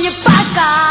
не пока.